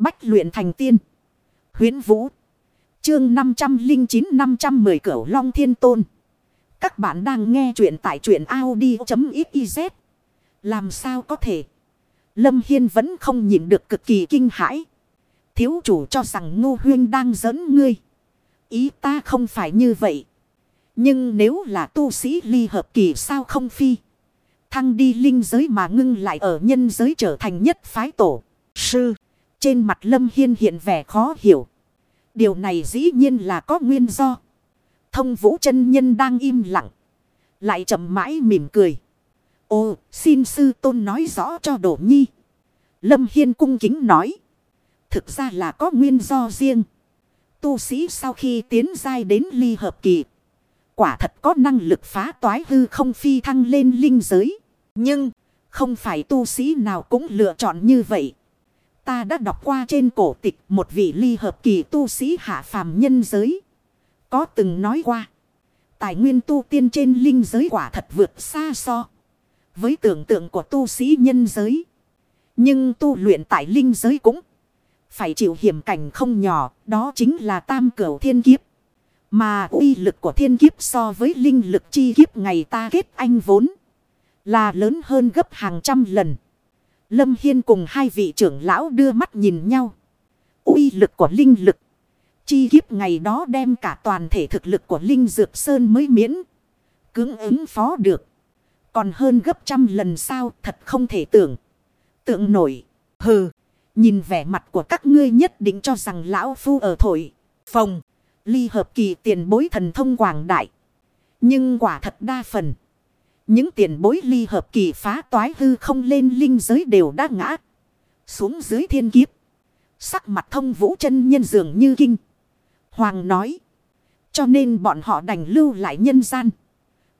Bách luyện thành tiên. Huyến Vũ. Chương 509-510 Cửu Long Thiên Tôn. Các bạn đang nghe truyện tại truyện Audi.xyz. Làm sao có thể? Lâm Hiên vẫn không nhìn được cực kỳ kinh hãi. Thiếu chủ cho rằng Ngô Huyên đang dẫn ngươi. Ý ta không phải như vậy. Nhưng nếu là tu sĩ ly hợp kỳ sao không phi? Thăng đi linh giới mà ngưng lại ở nhân giới trở thành nhất phái tổ. Sư. Trên mặt Lâm Hiên hiện vẻ khó hiểu. Điều này dĩ nhiên là có nguyên do. Thông vũ chân nhân đang im lặng. Lại chậm mãi mỉm cười. Ồ, xin sư tôn nói rõ cho đổ nhi. Lâm Hiên cung kính nói. Thực ra là có nguyên do riêng. Tu sĩ sau khi tiến giai đến ly hợp kỳ. Quả thật có năng lực phá toái hư không phi thăng lên linh giới. Nhưng, không phải tu sĩ nào cũng lựa chọn như vậy. Ta đã đọc qua trên cổ tịch một vị ly hợp kỳ tu sĩ hạ phàm nhân giới. Có từng nói qua. Tài nguyên tu tiên trên linh giới quả thật vượt xa so. Với tưởng tượng của tu sĩ nhân giới. Nhưng tu luyện tại linh giới cũng phải chịu hiểm cảnh không nhỏ. Đó chính là tam cửu thiên kiếp. Mà uy lực của thiên kiếp so với linh lực chi kiếp ngày ta kết anh vốn. Là lớn hơn gấp hàng trăm lần. Lâm Hiên cùng hai vị trưởng lão đưa mắt nhìn nhau. uy lực của linh lực. Chi kiếp ngày đó đem cả toàn thể thực lực của Linh Dược Sơn mới miễn. Cứng ứng phó được. Còn hơn gấp trăm lần sao thật không thể tưởng. Tượng nổi. Hừ. Nhìn vẻ mặt của các ngươi nhất định cho rằng lão phu ở thổi. Phòng. Ly hợp kỳ tiền bối thần thông quảng đại. Nhưng quả thật đa phần. Những tiền bối ly hợp kỳ phá toái hư không lên linh giới đều đã ngã. Xuống dưới thiên kiếp. Sắc mặt thông vũ chân nhân dường như kinh. Hoàng nói. Cho nên bọn họ đành lưu lại nhân gian.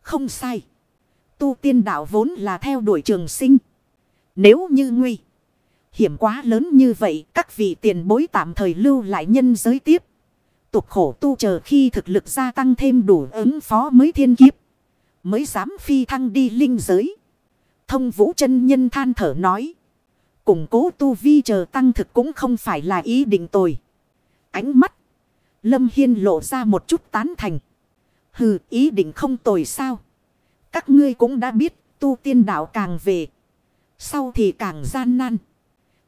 Không sai. Tu tiên đạo vốn là theo đuổi trường sinh. Nếu như nguy. Hiểm quá lớn như vậy. Các vị tiền bối tạm thời lưu lại nhân giới tiếp. Tục khổ tu chờ khi thực lực gia tăng thêm đủ ứng phó mới thiên kiếp. Mới dám phi thăng đi linh giới. Thông vũ chân nhân than thở nói. Củng cố tu vi chờ tăng thực cũng không phải là ý định tồi. Ánh mắt. Lâm Hiên lộ ra một chút tán thành. Hừ, ý định không tồi sao. Các ngươi cũng đã biết, tu tiên đạo càng về. Sau thì càng gian nan.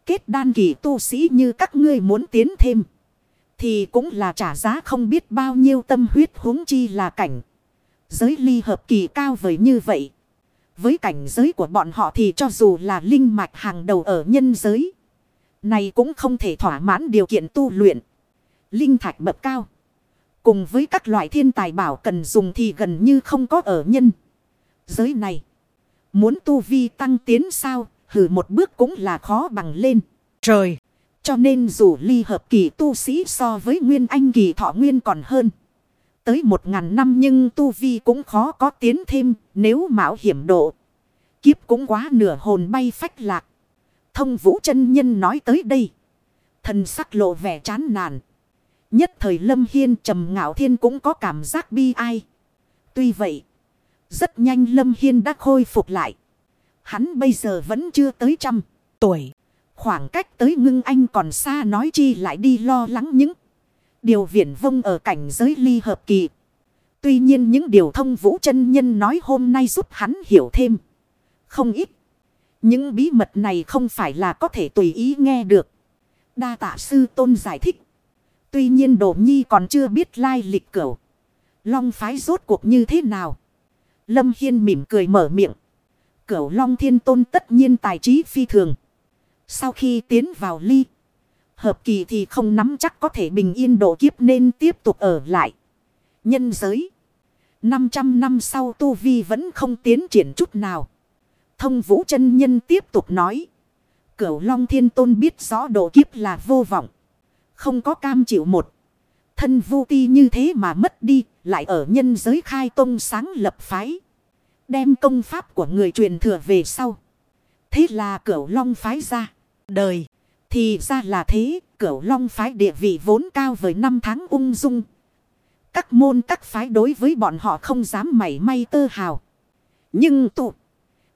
Kết đan kỳ tu sĩ như các ngươi muốn tiến thêm. Thì cũng là trả giá không biết bao nhiêu tâm huyết huống chi là cảnh. Giới ly hợp kỳ cao vời như vậy. Với cảnh giới của bọn họ thì cho dù là linh mạch hàng đầu ở nhân giới. Này cũng không thể thỏa mãn điều kiện tu luyện. Linh thạch bậc cao. Cùng với các loại thiên tài bảo cần dùng thì gần như không có ở nhân. Giới này. Muốn tu vi tăng tiến sao. Hử một bước cũng là khó bằng lên. Trời. Cho nên dù ly hợp kỳ tu sĩ so với nguyên anh kỳ thọ nguyên còn hơn. Tới một ngàn năm nhưng tu vi cũng khó có tiến thêm, nếu mạo hiểm độ. Kiếp cũng quá nửa hồn bay phách lạc. Thông vũ chân nhân nói tới đây. Thần sắc lộ vẻ chán nản. Nhất thời lâm hiên trầm ngạo thiên cũng có cảm giác bi ai. Tuy vậy. Rất nhanh lâm hiên đã khôi phục lại. Hắn bây giờ vẫn chưa tới trăm tuổi. Khoảng cách tới ngưng anh còn xa nói chi lại đi lo lắng những điều viển vông ở cảnh giới ly hợp kỳ. Tuy nhiên những điều thông vũ chân nhân nói hôm nay giúp hắn hiểu thêm. Không ít. Những bí mật này không phải là có thể tùy ý nghe được. Đa tạ sư tôn giải thích. Tuy nhiên đồ nhi còn chưa biết lai lịch cửu. Long phái rốt cuộc như thế nào. Lâm Hiên mỉm cười mở miệng. Cửu Long Thiên Tôn tất nhiên tài trí phi thường. Sau khi tiến vào ly. Hợp kỳ thì không nắm chắc có thể bình yên độ kiếp nên tiếp tục ở lại. Nhân giới. 500 năm sau Tu Vi vẫn không tiến triển chút nào. Thông vũ chân nhân tiếp tục nói. Cửu Long Thiên Tôn biết rõ độ kiếp là vô vọng. Không có cam chịu một. Thân vô ti như thế mà mất đi. Lại ở nhân giới khai tông sáng lập phái. Đem công pháp của người truyền thừa về sau. Thế là cửu Long phái ra. Đời. Thì ra là thế, cửu long phái địa vị vốn cao với năm tháng ung dung. Các môn các phái đối với bọn họ không dám mảy may tơ hào. Nhưng tụ,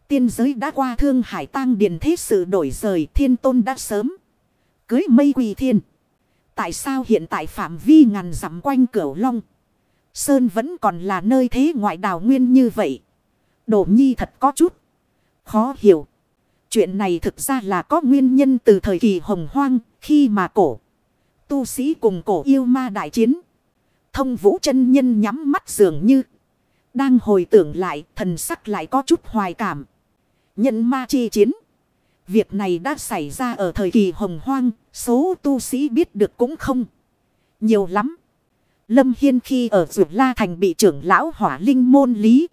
tiên giới đã qua thương hải tang điền thế sự đổi rời thiên tôn đã sớm. Cưới mây quỳ thiên. Tại sao hiện tại phạm vi ngàn dặm quanh cửu long. Sơn vẫn còn là nơi thế ngoại đào nguyên như vậy. Đổ nhi thật có chút. Khó hiểu. Chuyện này thực ra là có nguyên nhân từ thời kỳ hồng hoang. Khi mà cổ. Tu sĩ cùng cổ yêu ma đại chiến. Thông vũ chân nhân nhắm mắt dường như. Đang hồi tưởng lại, thần sắc lại có chút hoài cảm. Nhân ma chi chiến. Việc này đã xảy ra ở thời kỳ hồng hoang. Số tu sĩ biết được cũng không. Nhiều lắm. Lâm Hiên khi ở Dược La Thành bị trưởng lão hỏa linh môn lý.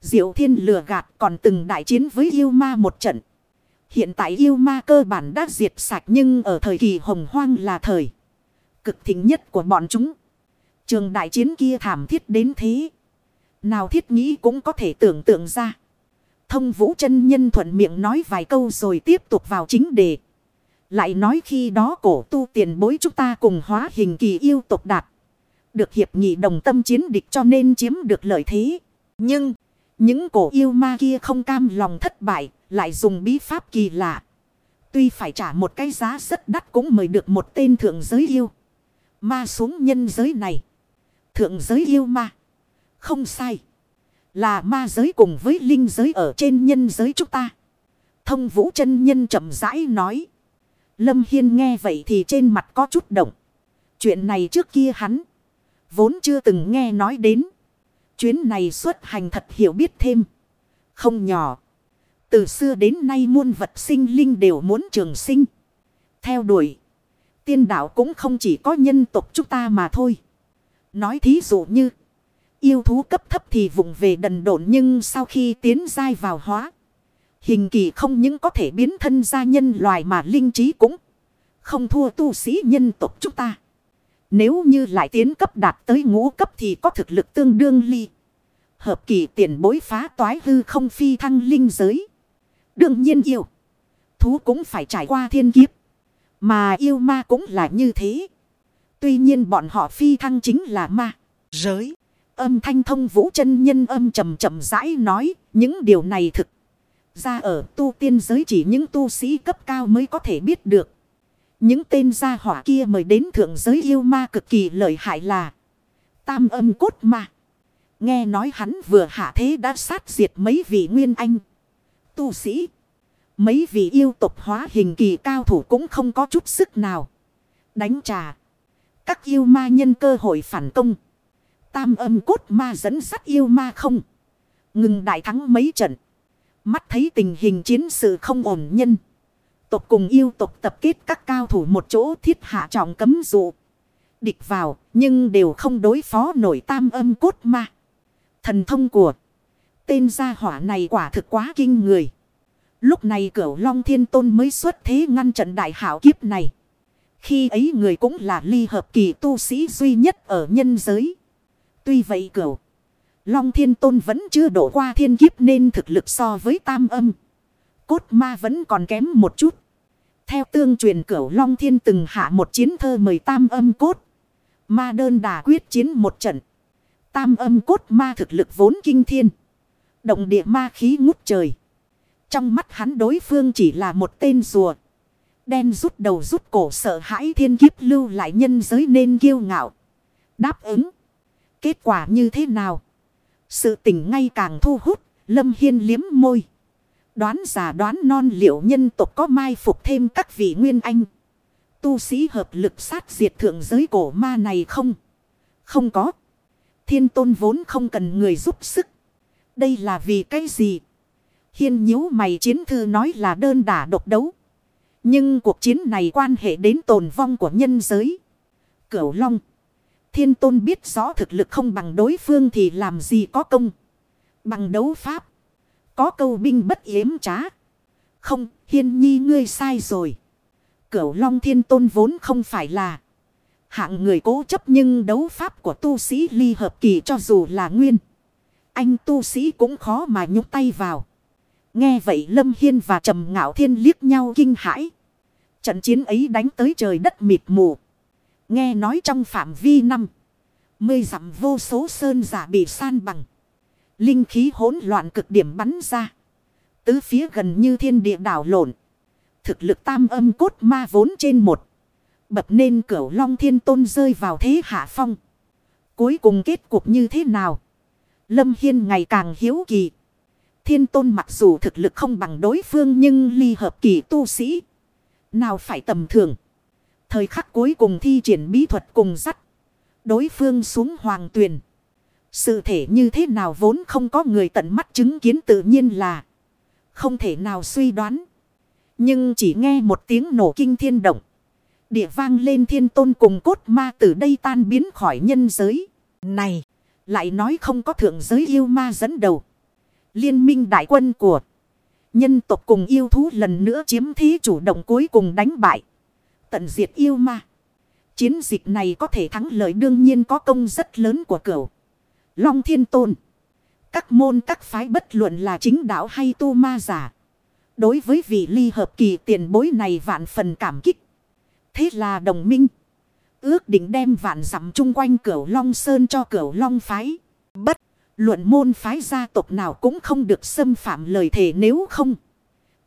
Diệu thiên lừa gạt còn từng đại chiến với yêu ma một trận. Hiện tại yêu ma cơ bản đã diệt sạch nhưng ở thời kỳ hồng hoang là thời. Cực thịnh nhất của bọn chúng. Trường đại chiến kia thảm thiết đến thế. Nào thiết nghĩ cũng có thể tưởng tượng ra. Thông vũ chân nhân thuận miệng nói vài câu rồi tiếp tục vào chính đề. Lại nói khi đó cổ tu tiền bối chúng ta cùng hóa hình kỳ yêu tộc đạt. Được hiệp nghị đồng tâm chiến địch cho nên chiếm được lợi thế. Nhưng, những cổ yêu ma kia không cam lòng thất bại, lại dùng bí pháp kỳ lạ. Tuy phải trả một cái giá rất đắt cũng mời được một tên thượng giới yêu. Ma xuống nhân giới này. Thượng giới yêu ma. Không sai. Là ma giới cùng với linh giới ở trên nhân giới chúng ta. Thông vũ chân nhân chậm rãi nói. Lâm Hiên nghe vậy thì trên mặt có chút động. Chuyện này trước kia hắn. Vốn chưa từng nghe nói đến. Chuyến này xuất hành thật hiểu biết thêm. Không nhỏ. Từ xưa đến nay muôn vật sinh linh đều muốn trường sinh. Theo đuổi. Tiên đạo cũng không chỉ có nhân tộc chúng ta mà thôi. Nói thí dụ như. Yêu thú cấp thấp thì vùng về đần độn nhưng sau khi tiến dai vào hóa. Hình kỳ không những có thể biến thân ra nhân loài mà linh trí cũng không thua tu sĩ nhân tộc chúng ta. Nếu như lại tiến cấp đạt tới ngũ cấp thì có thực lực tương đương ly. Hợp kỳ tiền bối phá toái hư không phi thăng linh giới. Đương nhiên yêu. Thú cũng phải trải qua thiên kiếp. Mà yêu ma cũng là như thế. Tuy nhiên bọn họ phi thăng chính là ma. Giới. Âm thanh thông vũ chân nhân âm trầm trầm rãi nói. Những điều này thực. Ra ở tu tiên giới chỉ những tu sĩ cấp cao mới có thể biết được. Những tên gia hỏa kia mời đến thượng giới yêu ma cực kỳ lợi hại là. Tam âm cốt ma. Nghe nói hắn vừa hạ thế đã sát diệt mấy vị nguyên anh. Tu sĩ. Mấy vị yêu tộc hóa hình kỳ cao thủ cũng không có chút sức nào. Đánh trà. Các yêu ma nhân cơ hội phản công. Tam âm cốt ma dẫn sắt yêu ma không. Ngừng đại thắng mấy trận. Mắt thấy tình hình chiến sự không ổn nhân. Tộc cùng yêu tộc tập kết các cao thủ một chỗ thiết hạ trọng cấm dụ. Địch vào, nhưng đều không đối phó nổi tam âm cốt ma. Thần thông của tên gia hỏa này quả thực quá kinh người. Lúc này cửu Long Thiên Tôn mới xuất thế ngăn trận đại hảo kiếp này. Khi ấy người cũng là ly hợp kỳ tu sĩ duy nhất ở nhân giới. Tuy vậy cửu Long Thiên Tôn vẫn chưa đổ qua thiên kiếp nên thực lực so với tam âm. Cốt ma vẫn còn kém một chút. Theo tương truyền cửu Long Thiên từng hạ một chiến thơ mời tam âm cốt. Ma đơn đà quyết chiến một trận. Tam âm cốt ma thực lực vốn kinh thiên. Động địa ma khí ngút trời. Trong mắt hắn đối phương chỉ là một tên rùa. Đen rút đầu rút cổ sợ hãi thiên kiếp lưu lại nhân giới nên kiêu ngạo. Đáp ứng. Kết quả như thế nào? Sự tình ngay càng thu hút. Lâm Hiên liếm môi. Đoán giả đoán non liệu nhân tộc có mai phục thêm các vị nguyên anh. Tu sĩ hợp lực sát diệt thượng giới cổ ma này không? Không có. Thiên tôn vốn không cần người giúp sức. Đây là vì cái gì? Hiên nhíu mày chiến thư nói là đơn đả độc đấu. Nhưng cuộc chiến này quan hệ đến tồn vong của nhân giới. Cửu Long. Thiên tôn biết rõ thực lực không bằng đối phương thì làm gì có công. Bằng đấu pháp. Có câu binh bất yếm trá. Không, hiên nhi ngươi sai rồi. Cửu Long Thiên tôn vốn không phải là. Hạng người cố chấp nhưng đấu pháp của tu sĩ ly hợp kỳ cho dù là nguyên. Anh tu sĩ cũng khó mà nhúc tay vào. Nghe vậy Lâm Hiên và Trầm Ngạo Thiên liếc nhau kinh hãi. Trận chiến ấy đánh tới trời đất mịt mù. Nghe nói trong phạm vi năm. Mươi dặm vô số sơn giả bị san bằng. Linh khí hỗn loạn cực điểm bắn ra. Tứ phía gần như thiên địa đảo lộn. Thực lực tam âm cốt ma vốn trên một. Bập nên cửu long thiên tôn rơi vào thế hạ phong. Cuối cùng kết cục như thế nào? Lâm Hiên ngày càng hiếu kỳ. Thiên tôn mặc dù thực lực không bằng đối phương nhưng ly hợp kỳ tu sĩ. Nào phải tầm thường. Thời khắc cuối cùng thi triển bí thuật cùng dắt. Đối phương xuống hoàng tuyền. Sự thể như thế nào vốn không có người tận mắt chứng kiến tự nhiên là. Không thể nào suy đoán. Nhưng chỉ nghe một tiếng nổ kinh thiên động. Địa vang lên thiên tôn cùng cốt ma từ đây tan biến khỏi nhân giới. Này, lại nói không có thượng giới yêu ma dẫn đầu. Liên minh đại quân của nhân tộc cùng yêu thú lần nữa chiếm thí chủ động cuối cùng đánh bại. Tận diệt yêu ma. Chiến dịch này có thể thắng lợi đương nhiên có công rất lớn của cửu. Long thiên tôn. Các môn các phái bất luận là chính đạo hay tu ma giả. Đối với vị ly hợp kỳ tiền bối này vạn phần cảm kích. Thế là đồng minh. Ước định đem vạn dặm chung quanh cửu Long Sơn cho cửu Long phái. Bất. Luận môn phái gia tộc nào cũng không được xâm phạm lời thề nếu không.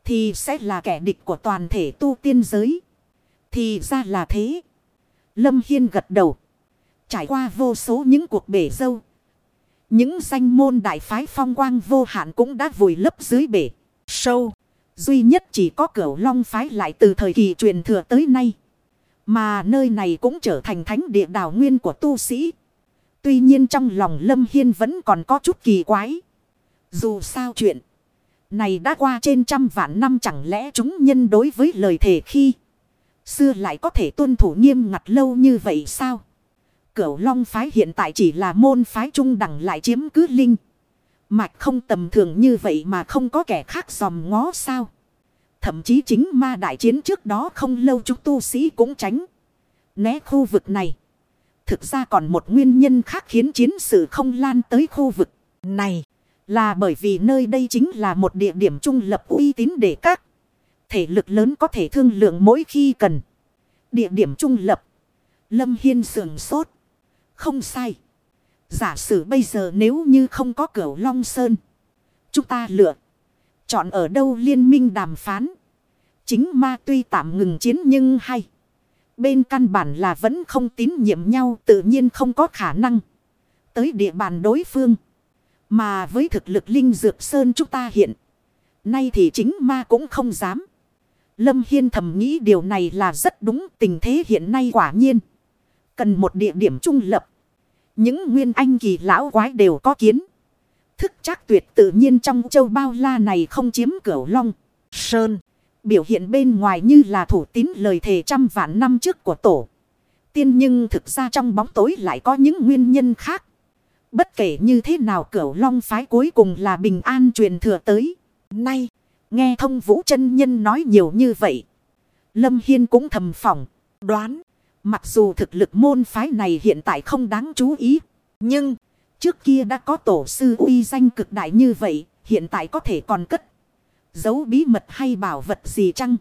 Thì sẽ là kẻ địch của toàn thể tu tiên giới. Thì ra là thế. Lâm Hiên gật đầu. Trải qua vô số những cuộc bể dâu. Những danh môn đại phái phong quang vô hạn cũng đã vùi lấp dưới bể. Sâu. Duy nhất chỉ có cửu long phái lại từ thời kỳ truyền thừa tới nay. Mà nơi này cũng trở thành thánh địa đảo nguyên của tu sĩ. Tuy nhiên trong lòng Lâm Hiên vẫn còn có chút kỳ quái. Dù sao chuyện này đã qua trên trăm vạn năm chẳng lẽ chúng nhân đối với lời thề khi xưa lại có thể tuân thủ nghiêm ngặt lâu như vậy sao? Cửu Long phái hiện tại chỉ là môn phái trung đẳng lại chiếm cứ linh. Mạch không tầm thường như vậy mà không có kẻ khác dòm ngó sao? Thậm chí chính ma đại chiến trước đó không lâu chúng tu sĩ cũng tránh. Né khu vực này. Thực ra còn một nguyên nhân khác khiến chiến sự không lan tới khu vực này. Là bởi vì nơi đây chính là một địa điểm trung lập uy tín để các thể lực lớn có thể thương lượng mỗi khi cần. Địa điểm trung lập. Lâm Hiên sườn sốt. Không sai. Giả sử bây giờ nếu như không có cửa Long Sơn. Chúng ta lựa. Chọn ở đâu liên minh đàm phán. Chính ma tuy tạm ngừng chiến nhưng hay. Bên căn bản là vẫn không tín nhiệm nhau, tự nhiên không có khả năng. Tới địa bàn đối phương. Mà với thực lực Linh Dược Sơn chúng ta hiện. Nay thì chính ma cũng không dám. Lâm Hiên thầm nghĩ điều này là rất đúng, tình thế hiện nay quả nhiên. Cần một địa điểm trung lập. Những nguyên anh kỳ lão quái đều có kiến. Thức chắc tuyệt tự nhiên trong châu bao la này không chiếm cửu long. Sơn. Biểu hiện bên ngoài như là thủ tín lời thề trăm vạn năm trước của tổ. Tiên nhưng thực ra trong bóng tối lại có những nguyên nhân khác. Bất kể như thế nào cửu long phái cuối cùng là bình an truyền thừa tới. Nay, nghe thông vũ chân nhân nói nhiều như vậy. Lâm Hiên cũng thầm phỏng, đoán. Mặc dù thực lực môn phái này hiện tại không đáng chú ý. Nhưng, trước kia đã có tổ sư uy danh cực đại như vậy. Hiện tại có thể còn cất. Giấu bí mật hay bảo vật gì chăng?